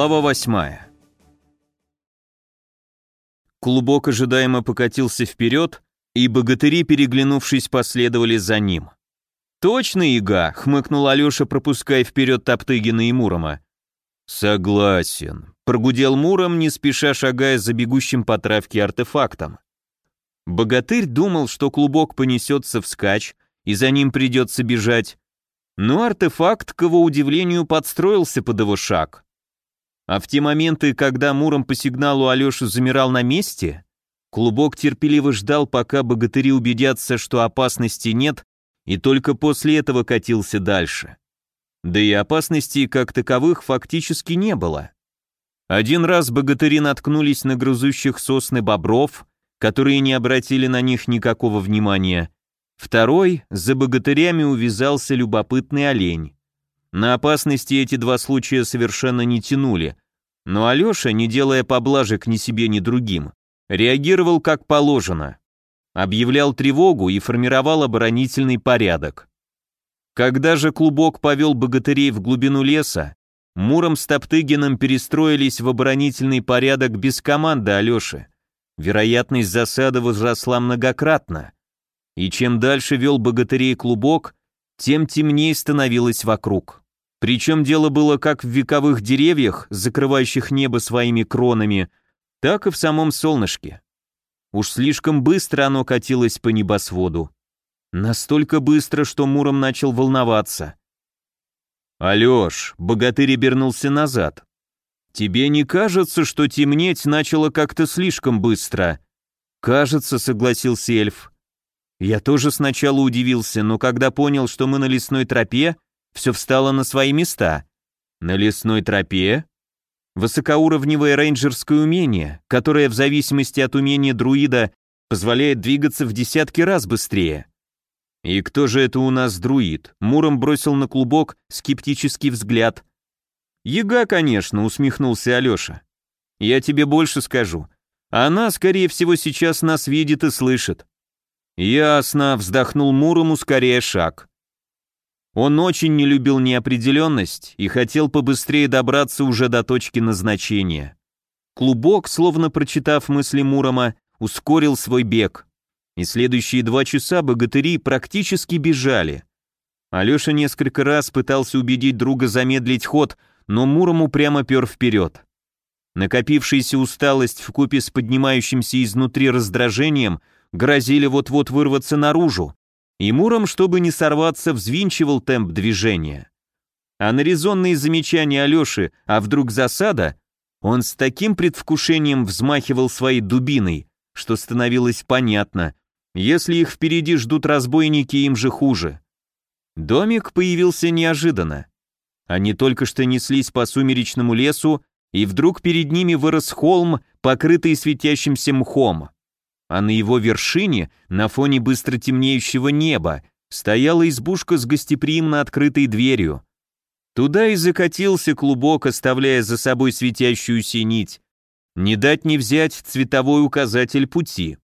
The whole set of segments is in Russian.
Глава восьмая. Клубок ожидаемо покатился вперед, и богатыри, переглянувшись, последовали за ним. «Точно, Ига!» — хмыкнул Алеша, пропуская вперед Топтыгина и Мурома. «Согласен», — прогудел Муром, не спеша шагая за бегущим по травке артефактом. Богатырь думал, что клубок понесется вскачь, и за ним придется бежать, но артефакт, к его удивлению, подстроился под его шаг. А в те моменты, когда Муром по сигналу Алеша замирал на месте, клубок терпеливо ждал, пока богатыри убедятся, что опасности нет, и только после этого катился дальше. Да и опасностей как таковых фактически не было. Один раз богатыри наткнулись на грызущих сосны бобров, которые не обратили на них никакого внимания. Второй, за богатырями увязался любопытный олень. На опасности эти два случая совершенно не тянули, но Алеша, не делая поблажек ни себе, ни другим, реагировал как положено. Объявлял тревогу и формировал оборонительный порядок. Когда же клубок повел богатырей в глубину леса, Муром с Топтыгиным перестроились в оборонительный порядок без команды Алеши. Вероятность засады возросла многократно. И чем дальше вел богатырей клубок, тем темнее становилось вокруг. Причем дело было как в вековых деревьях, закрывающих небо своими кронами, так и в самом солнышке. Уж слишком быстро оно катилось по небосводу. Настолько быстро, что Муром начал волноваться. «Алёш», — богатырь обернулся назад, — «тебе не кажется, что темнеть начало как-то слишком быстро?» «Кажется», — согласился эльф. Я тоже сначала удивился, но когда понял, что мы на лесной тропе, все встало на свои места. На лесной тропе? Высокоуровневое рейнджерское умение, которое в зависимости от умения друида позволяет двигаться в десятки раз быстрее. И кто же это у нас друид? Муром бросил на клубок скептический взгляд. Ега, конечно, усмехнулся Алеша. Я тебе больше скажу. Она, скорее всего, сейчас нас видит и слышит. Ясно, вздохнул Муром, ускоряя шаг. Он очень не любил неопределенность и хотел побыстрее добраться уже до точки назначения. Клубок, словно прочитав мысли Мурома, ускорил свой бег. И следующие два часа богатыри практически бежали. Алеша несколько раз пытался убедить друга замедлить ход, но Муром упрямо пер вперед. Накопившаяся усталость вкупе с поднимающимся изнутри раздражением грозили вот-вот вырваться наружу, и Муром, чтобы не сорваться, взвинчивал темп движения. А на резонные замечания Алёши, а вдруг засада, он с таким предвкушением взмахивал своей дубиной, что становилось понятно, если их впереди ждут разбойники, им же хуже. Домик появился неожиданно. Они только что неслись по сумеречному лесу, и вдруг перед ними вырос холм, покрытый светящимся мхом а на его вершине, на фоне быстро темнеющего неба, стояла избушка с гостеприимно открытой дверью. Туда и закатился клубок, оставляя за собой светящуюся нить. Не дать не взять цветовой указатель пути.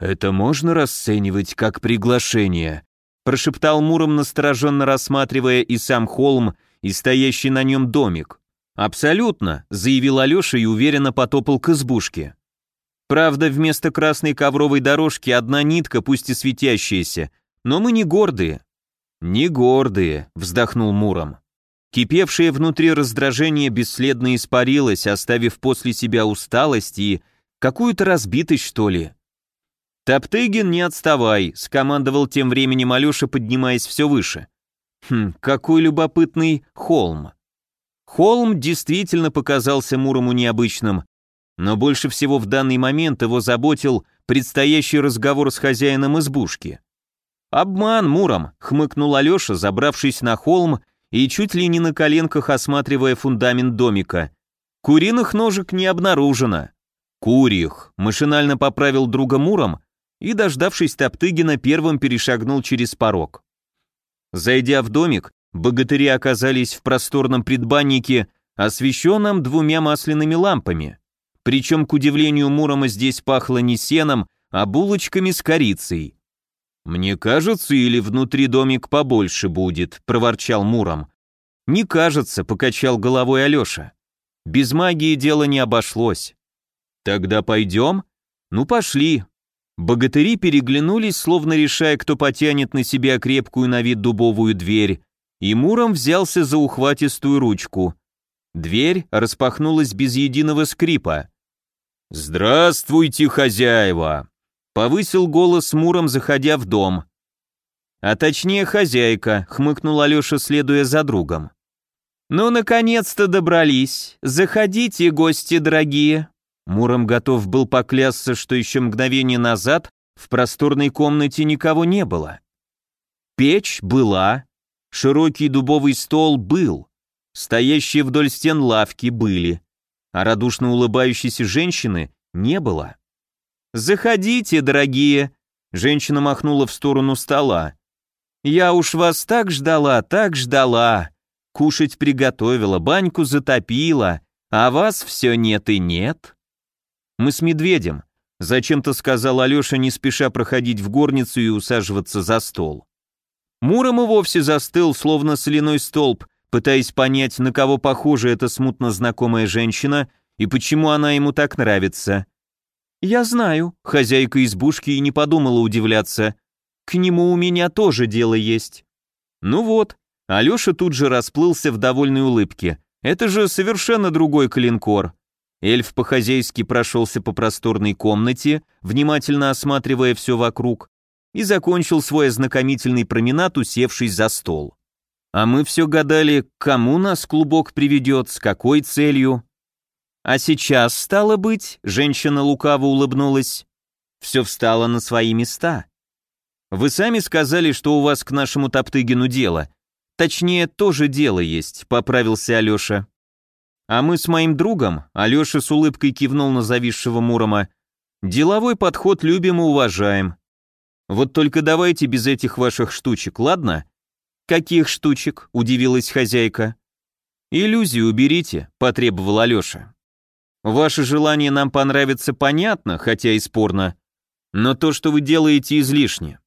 «Это можно расценивать как приглашение», прошептал Муром, настороженно рассматривая и сам холм, и стоящий на нем домик. «Абсолютно», — заявил Алеша и уверенно потопал к избушке. Правда, вместо красной ковровой дорожки одна нитка, пусть и светящаяся, но мы не гордые. Не гордые, вздохнул Муром. Кипевшее внутри раздражение бесследно испарилось, оставив после себя усталость и какую-то разбитость, что ли. «Топтыгин, не отставай», — скомандовал тем временем Алеша, поднимаясь все выше. Хм, какой любопытный холм. Холм действительно показался Мурому необычным, но больше всего в данный момент его заботил предстоящий разговор с хозяином избушки. «Обман, Муром!» — хмыкнул Алеша, забравшись на холм и чуть ли не на коленках осматривая фундамент домика. «Куриных ножек не обнаружено». «Курьих!» — машинально поправил друга Муром и, дождавшись Топтыгина, первым перешагнул через порог. Зайдя в домик, богатыри оказались в просторном предбаннике, освещенном двумя масляными лампами. Причем, к удивлению Мурома, здесь пахло не сеном, а булочками с корицей. «Мне кажется, или внутри домик побольше будет», — проворчал Муром. «Не кажется», — покачал головой Алеша. Без магии дело не обошлось. Тогда пойдем? Ну пошли. Богатыри переглянулись, словно решая, кто потянет на себя крепкую на вид дубовую дверь, и Муром взялся за ухватистую ручку. Дверь распахнулась без единого скрипа. «Здравствуйте, хозяева!» — повысил голос Муром, заходя в дом. А точнее, хозяйка, хмыкнул Алеша, следуя за другом. «Ну, наконец-то добрались. Заходите, гости дорогие». Муром готов был поклясться, что еще мгновение назад в просторной комнате никого не было. Печь была, широкий дубовый стол был, стоящие вдоль стен лавки были, а радушно улыбающейся женщины не было. «Заходите, дорогие!» Женщина махнула в сторону стола. Я уж вас так ждала, так ждала. Кушать приготовила, баньку затопила, а вас все нет и нет. Мы с медведем, зачем-то сказал Алеша, не спеша проходить в горницу и усаживаться за стол. Муром и вовсе застыл, словно соляной столб, пытаясь понять, на кого похожа эта смутно знакомая женщина и почему она ему так нравится. «Я знаю», — хозяйка избушки и не подумала удивляться, к нему у меня тоже дело есть. Ну вот, Алеша тут же расплылся в довольной улыбке. Это же совершенно другой клинкор. Эльф по-хозяйски прошелся по просторной комнате, внимательно осматривая все вокруг, и закончил свой ознакомительный променад, усевшись за стол. А мы все гадали, кому нас клубок приведет, с какой целью. А сейчас, стало быть, женщина лукаво улыбнулась, все встало на свои места. Вы сами сказали, что у вас к нашему Топтыгину дело. Точнее, тоже дело есть, поправился Алеша. А мы с моим другом, Алеша с улыбкой кивнул на зависшего Мурома, деловой подход любим и уважаем. Вот только давайте без этих ваших штучек, ладно? Каких штучек? удивилась хозяйка. Иллюзию уберите, потребовал Алеша. Ваше желание нам понравится понятно, хотя и спорно, но то, что вы делаете, излишне.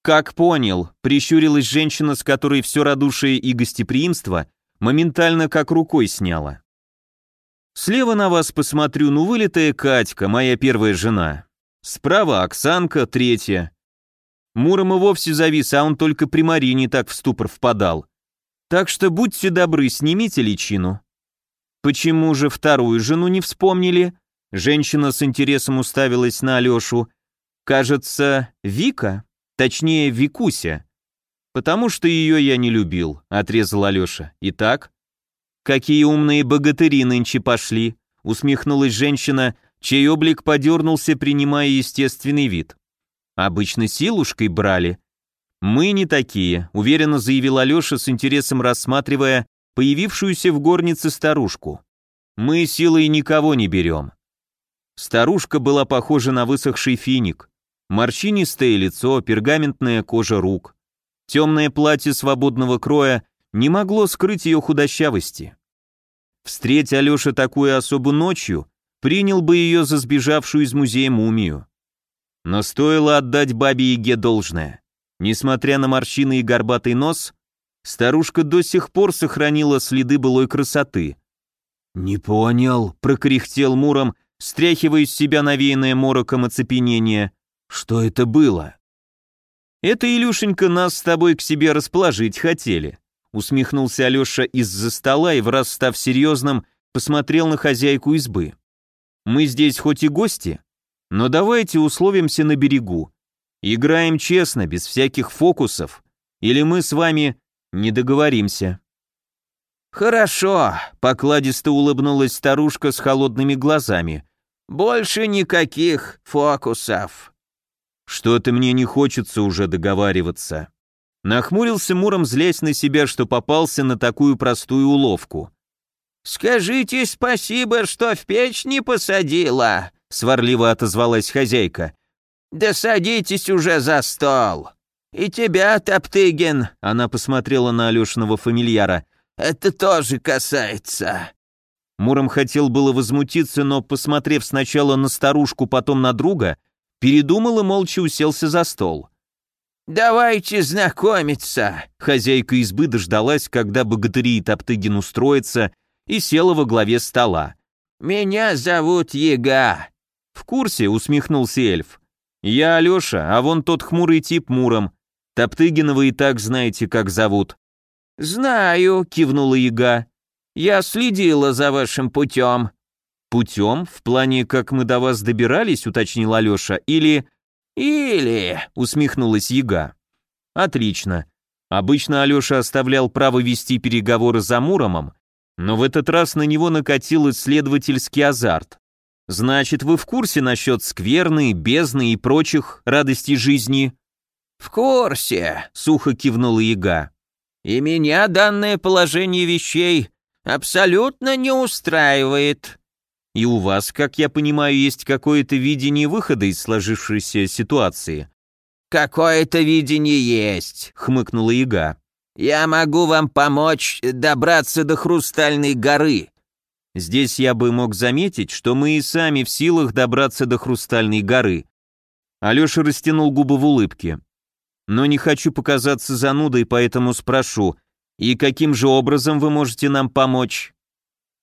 «Как понял», — прищурилась женщина, с которой все радушие и гостеприимство моментально как рукой сняла. «Слева на вас посмотрю, ну вылитая Катька, моя первая жена. Справа Оксанка, третья. Муром и вовсе завис, а он только при Марине так в ступор впадал. Так что будьте добры, снимите личину». «Почему же вторую жену не вспомнили?» Женщина с интересом уставилась на Алешу. «Кажется, Вика?» Точнее, Викуся. Потому что ее я не любил, отрезал Алеша. Итак? Какие умные богатыри нынче пошли, усмехнулась женщина, чей облик подернулся, принимая естественный вид. Обычно силушкой брали. Мы не такие, уверенно заявил Алеша с интересом рассматривая появившуюся в горнице старушку. Мы силой никого не берем. Старушка была похожа на высохший финик. Морщинистое лицо, пергаментная кожа рук. Темное платье свободного кроя не могло скрыть ее худощавости. Встреть Алеша такую особу ночью, принял бы ее за сбежавшую из музея мумию. Но стоило отдать бабе Яге должное. Несмотря на морщины и горбатый нос, старушка до сих пор сохранила следы былой красоты. «Не понял», — прокряхтел Муром, стряхивая из себя навеянное мороком оцепенение. Что это было? Это, Илюшенька, нас с тобой к себе расположить хотели. Усмехнулся Алеша из-за стола и, враз став серьезным, посмотрел на хозяйку избы. Мы здесь хоть и гости, но давайте условимся на берегу. Играем честно, без всяких фокусов, или мы с вами не договоримся. «Хорошо», — покладисто улыбнулась старушка с холодными глазами. «Больше никаких фокусов». Что-то мне не хочется уже договариваться. Нахмурился Муром, злясь на себя, что попался на такую простую уловку. «Скажите спасибо, что в печь не посадила», — сварливо отозвалась хозяйка. «Да садитесь уже за стол. И тебя, Топтыгин», — она посмотрела на Алешиного фамильяра, — «это тоже касается». Муром хотел было возмутиться, но, посмотрев сначала на старушку, потом на друга, передумал и молча уселся за стол. «Давайте знакомиться!» Хозяйка избы дождалась, когда богатыри и Топтыгин устроятся, и села во главе стола. «Меня зовут Ега». «В курсе», — усмехнулся эльф. «Я Алёша, а вон тот хмурый тип Муром. Топтыгина вы и так знаете, как зовут». «Знаю», — кивнула Яга. «Я следила за вашим путем». «Путем? В плане, как мы до вас добирались?» — уточнил Алёша. «Или...» «Или...» — усмехнулась Яга. «Отлично. Обычно Алёша оставлял право вести переговоры за Муромом, но в этот раз на него накатил исследовательский азарт. Значит, вы в курсе насчет скверны, бездны и прочих радостей жизни? В курсе, сухо кивнула Яга. И меня данное положение вещей абсолютно не устраивает. И у вас, как я понимаю, есть какое-то видение выхода из сложившейся ситуации. Какое-то видение есть, хмыкнула Яга. Я могу вам помочь добраться до Хрустальной горы. Здесь я бы мог заметить, что мы и сами в силах добраться до Хрустальной горы. Алеша растянул губы в улыбке. Но не хочу показаться занудой, поэтому спрошу, и каким же образом вы можете нам помочь?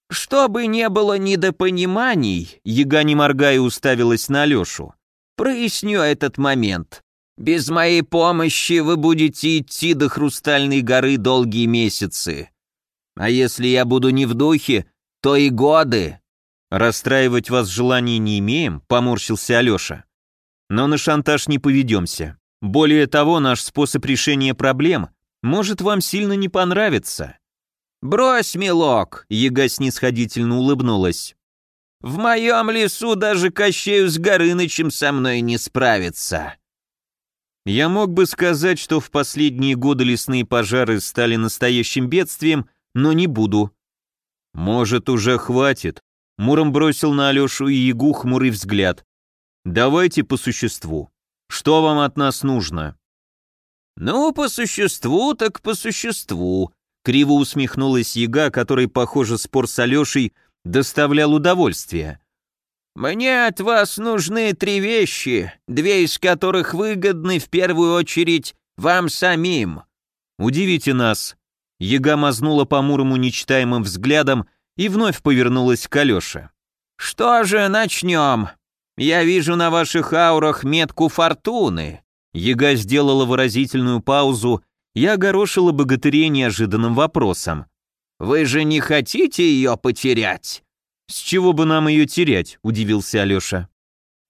Чтобы не было недопониманий, Яга не моргая уставилась на Алешу. Проясню этот момент. Без моей помощи вы будете идти до Хрустальной горы долгие месяцы. А если я буду не в духе, то и годы. Расстраивать вас желания не имеем, поморщился Алеша. Но на шантаж не поведемся. Более того, наш способ решения проблем может вам сильно не понравиться. «Брось, милок!» — Яга снисходительно улыбнулась. «В моем лесу даже Кощею с Горынычем со мной не справится». Я мог бы сказать, что в последние годы лесные пожары стали настоящим бедствием, но не буду. Может, уже хватит? Муром бросил на Алешу и Ягу хмурый взгляд. Давайте по существу. Что вам от нас нужно? Ну, по существу, так по существу. Криво усмехнулась Яга, которой, похоже, спор с Алешей доставлял удовольствие. «Мне от вас нужны три вещи, две из которых выгодны в первую очередь вам самим». «Удивите нас». Яга мазнула по Мурому нечитаемым взглядом и вновь повернулась к Алёше. «Что же, начнем. Я вижу на ваших аурах метку фортуны». Яга сделала выразительную паузу и огорошила богатырей неожиданным вопросом. «Вы же не хотите ее потерять?» «С чего бы нам ее терять?» – удивился Алеша.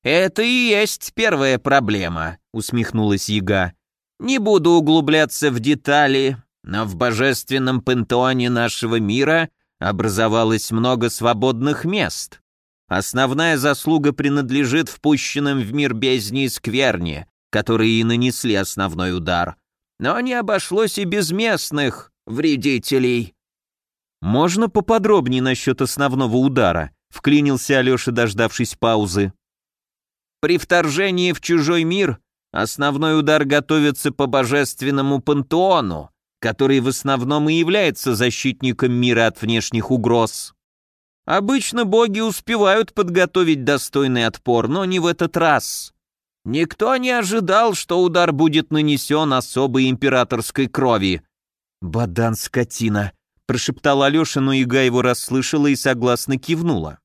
«Это и есть первая проблема», – усмехнулась Яга. «Не буду углубляться в детали, но в божественном пантеоне нашего мира образовалось много свободных мест. Основная заслуга принадлежит впущенным в мир бездни и скверне, которые и нанесли основной удар. Но не обошлось и без местных вредителей. «Можно поподробнее насчет основного удара?» — вклинился Алеша, дождавшись паузы. «При вторжении в чужой мир основной удар готовится по божественному пантеону, который в основном и является защитником мира от внешних угроз. Обычно боги успевают подготовить достойный отпор, но не в этот раз. Никто не ожидал, что удар будет нанесен особой императорской крови». «Бадан, скотина!» прошептал Алеша, но Ига его расслышала и согласно кивнула.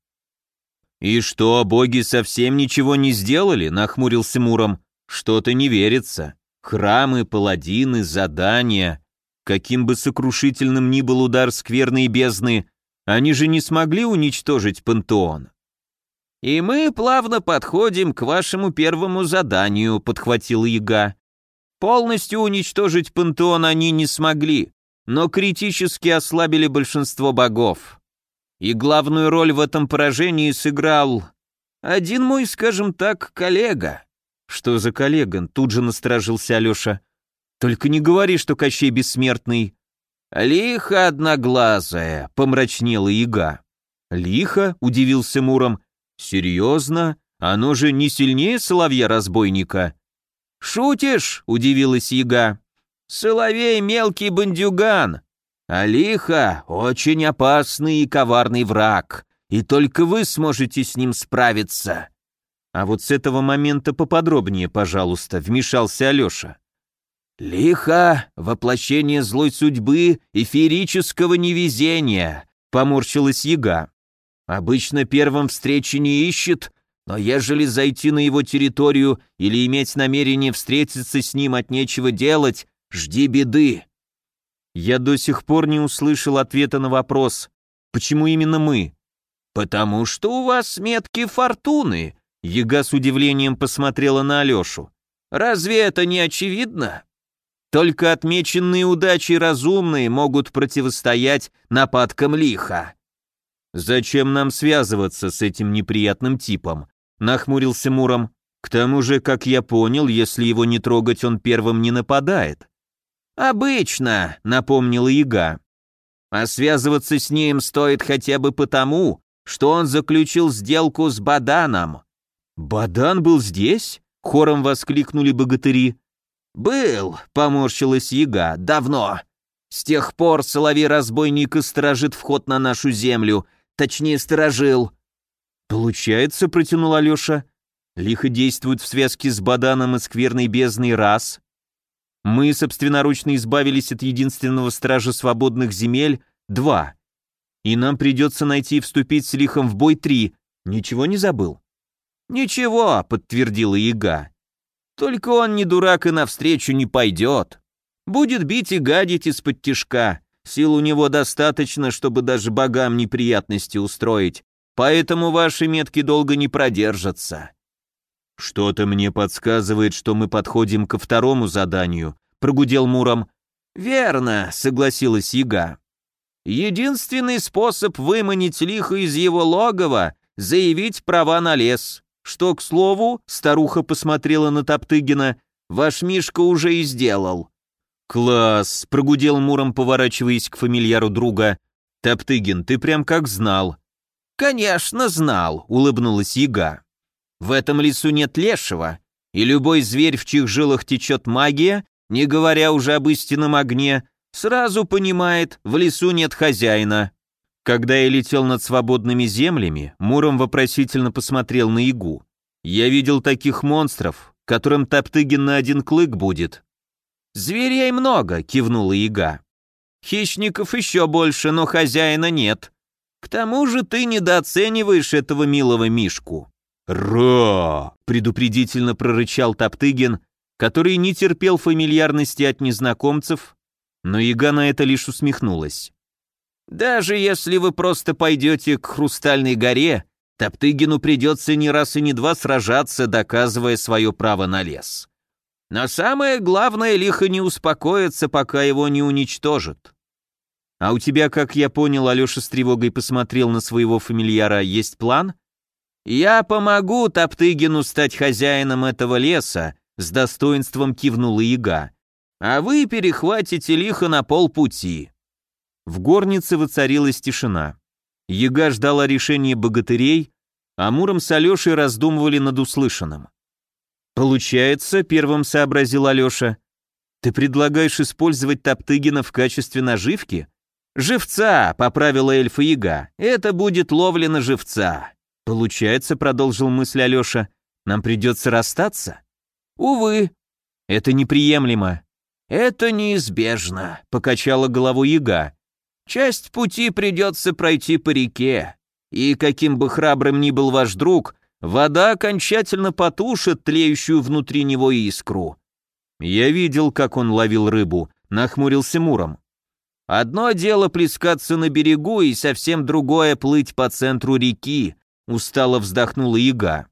«И что, боги совсем ничего не сделали?» — нахмурился Муром. «Что-то не верится. Храмы, паладины, задания. Каким бы сокрушительным ни был удар скверной бездны, они же не смогли уничтожить пантеон». «И мы плавно подходим к вашему первому заданию», — подхватил Яга. «Полностью уничтожить пантеон они не смогли, но критически ослабили большинство богов. И главную роль в этом поражении сыграл один мой, скажем так, коллега. Что за коллега? Тут же насторожился Алеша. Только не говори, что Кощей бессмертный. Лихо одноглазая, помрачнела яга. Лихо? Удивился Муром. Серьезно? Оно же не сильнее соловья-разбойника? Шутишь? Удивилась яга. Соловей — мелкий бандюган, а лихо — очень опасный и коварный враг, и только вы сможете с ним справиться». «А вот с этого момента поподробнее, пожалуйста», — вмешался Алеша. «Лихо — воплощение злой судьбы и феерического невезения», — поморщилась яга. «Обычно первым встречи не ищет, но ежели зайти на его территорию или иметь намерение встретиться с ним от нечего делать, жди беды». Я до сих пор не услышал ответа на вопрос, почему именно мы? «Потому что у вас метки фортуны», — Яга с удивлением посмотрела на Алешу. «Разве это не очевидно?» Только отмеченные удачи разумные могут противостоять нападкам лиха. «Зачем нам связываться с этим неприятным типом?» — нахмурился Муром. «К тому же, как я понял, если его не трогать, он первым не нападает». «Обычно», — напомнила Яга. «А связываться с ним стоит хотя бы потому, что он заключил сделку с Баданом». «Бадан был здесь?» — хором воскликнули богатыри. «Был», — поморщилась Яга, — «давно. С тех пор соловей-разбойник и сторожит вход на нашу землю, точнее, сторожил». «Получается», — протянул Алеша, — «лихо действует в связке с Баданом и скверной бездной раз. Мы собственноручно избавились от единственного стража свободных земель, два. И нам придется найти и вступить с лихом в бой три. Ничего не забыл?» «Ничего», — подтвердила Яга. «Только он не дурак и навстречу не пойдет. Будет бить и гадить из-под тишка. Сил у него достаточно, чтобы даже богам неприятности устроить, поэтому ваши метки долго не продержатся». «Что-то мне подсказывает, что мы подходим ко второму заданию», — прогудел Муром. «Верно», — согласилась Яга. «Единственный способ выманить лихо из его логова — заявить права на лес. Что, к слову, старуха посмотрела на Топтыгина, ваш Мишка уже и сделал». «Класс», — прогудел Муром, поворачиваясь к фамильяру друга. «Топтыгин, ты прям как знал». «Конечно знал», — улыбнулась Яга. В этом лесу нет лешего, и любой зверь, в чьих жилах течет магия, не говоря уже об истинном огне, сразу понимает, в лесу нет хозяина. Когда я летел над свободными землями, Муром вопросительно посмотрел на Игу. Я видел таких монстров, которым Топтыгин на один клык будет. «Зверей много», — кивнула Ига. «Хищников еще больше, но хозяина нет. К тому же ты недооцениваешь этого милого Мишку». «Ра!» — предупредительно прорычал Топтыгин, который не терпел фамильярности от незнакомцев, но Яга на это лишь усмехнулась. «Даже если вы просто пойдете к Хрустальной горе, Топтыгину придется не раз и не два сражаться, доказывая свое право на лес. Но самое главное, лихо не успокоится, пока его не уничтожат». «А у тебя, как я понял, Алеша с тревогой посмотрел на своего фамильяра, есть план?» «Я помогу Топтыгину стать хозяином этого леса», с достоинством кивнула яга. «А вы перехватите лихо на полпути». В горнице воцарилась тишина. Яга ждала решения богатырей, а Муром с Алешей раздумывали над услышанным. «Получается», — первым сообразил Алеша, — «ты предлагаешь использовать Топтыгина в качестве наживки?» «Живца», — поправила эльфа Яга, — «это будет ловля на живца». «Получается», — продолжил мысль Алеша, — «нам придется расстаться?» «Увы». «Это неприемлемо». «Это неизбежно», — покачала головой яга. «Часть пути придется пройти по реке, и каким бы храбрым ни был ваш друг, вода окончательно потушит тлеющую внутри него искру». Я видел, как он ловил рыбу, нахмурился Муром. «Одно дело плескаться на берегу, и совсем другое плыть по центру реки», устало вздохнула яга.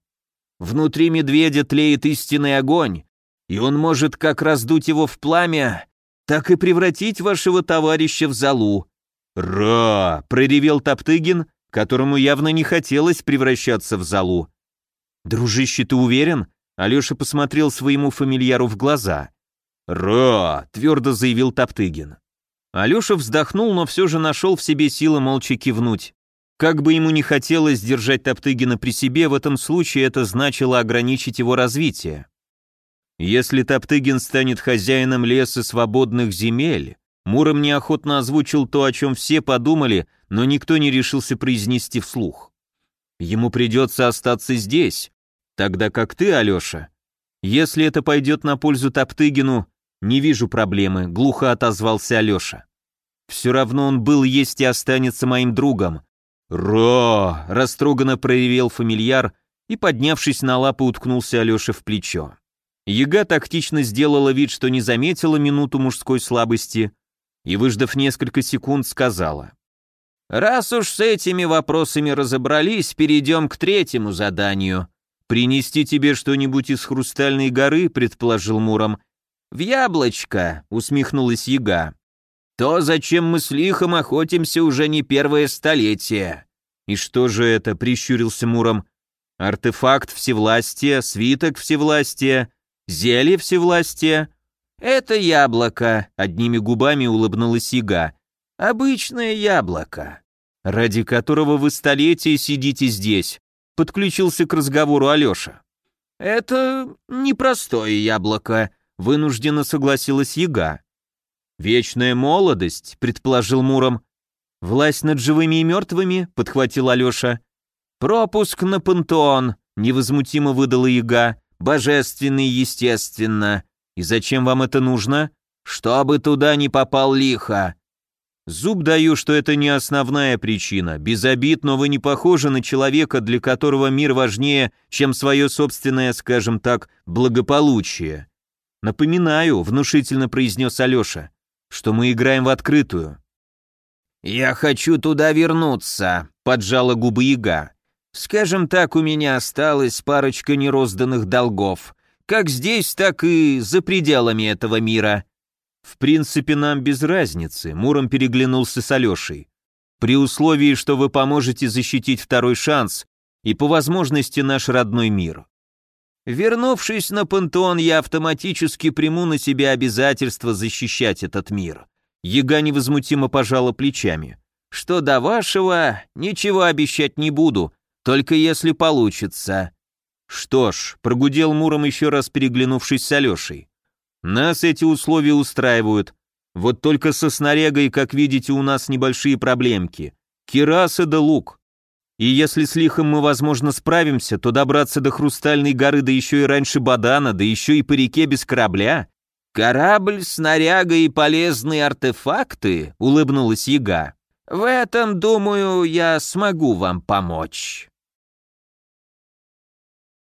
Внутри медведя тлеет истинный огонь, и он может как раздуть его в пламя, так и превратить вашего товарища в залу. «Ра!» — проревел Топтыгин, которому явно не хотелось превращаться в залу. «Дружище, ты уверен?» — Алеша посмотрел своему фамильяру в глаза. «Ра!» — твердо заявил Топтыгин. Алеша вздохнул, но все же нашел в себе силы молча кивнуть. Как бы ему ни хотелось держать Топтыгина при себе, в этом случае это значило ограничить его развитие. Если Топтыгин станет хозяином леса свободных земель, Муром неохотно озвучил то, о чем все подумали, но никто не решился произнести вслух. Ему придется остаться здесь, тогда как ты, Алеша. Если это пойдет на пользу Топтыгину, не вижу проблемы, глухо отозвался Алеша. Все равно он был, есть и останется моим другом. «Ро!» — растроганно проявил фамильяр и, поднявшись на лапы, уткнулся Алёше в плечо. Яга тактично сделала вид, что не заметила минуту мужской слабости и, выждав несколько секунд, сказала. «Раз уж с этими вопросами разобрались, перейдем к третьему заданию. Принести тебе что-нибудь из хрустальной горы», — предположил Муром. «В яблочко», — усмехнулась Яга. «То, зачем мы с лихом охотимся уже не первое столетие». «И что же это?» — прищурился Муром. «Артефакт всевластия, свиток всевластия, зелье всевластия». «Это яблоко», — одними губами улыбнулась Яга. «Обычное яблоко». «Ради которого вы столетия сидите здесь», — подключился к разговору Алеша. «Это непростое яблоко», — вынужденно согласилась Яга. «Вечная молодость», — предположил Муром. «Власть над живыми и мертвыми», — подхватил Алеша. «Пропуск на пантеон», — невозмутимо выдала Яга. «Божественный, естественно. И зачем вам это нужно?» «Чтобы туда не попал лихо». «Зуб даю, что это не основная причина. Без обид, но вы не похожи на человека, для которого мир важнее, чем свое собственное, скажем так, благополучие». «Напоминаю», — внушительно произнес Алеша, что мы играем в открытую». «Я хочу туда вернуться», — поджала губы яга. «Скажем так, у меня осталась парочка нерозданных долгов, как здесь, так и за пределами этого мира». «В принципе, нам без разницы», — Муром переглянулся с Алешей. «При условии, что вы поможете защитить второй шанс и, по возможности, наш родной мир». Вернувшись на пантеон, я автоматически приму на себя обязательство защищать этот мир. Яга невозмутимо пожала плечами. Что до вашего, ничего обещать не буду, только если получится. Что ж, прогудел Муром еще раз переглянувшись с Алешей. Нас эти условия устраивают. Вот только со снарягой, как видите, у нас небольшие проблемки. Кираса да лук. И если с лихом мы, возможно, справимся, то добраться до Хрустальной горы, да еще и раньше Бадана, да еще и по реке без корабля. Корабль, снаряга и полезные артефакты, улыбнулась Яга. В этом, думаю, я смогу вам помочь.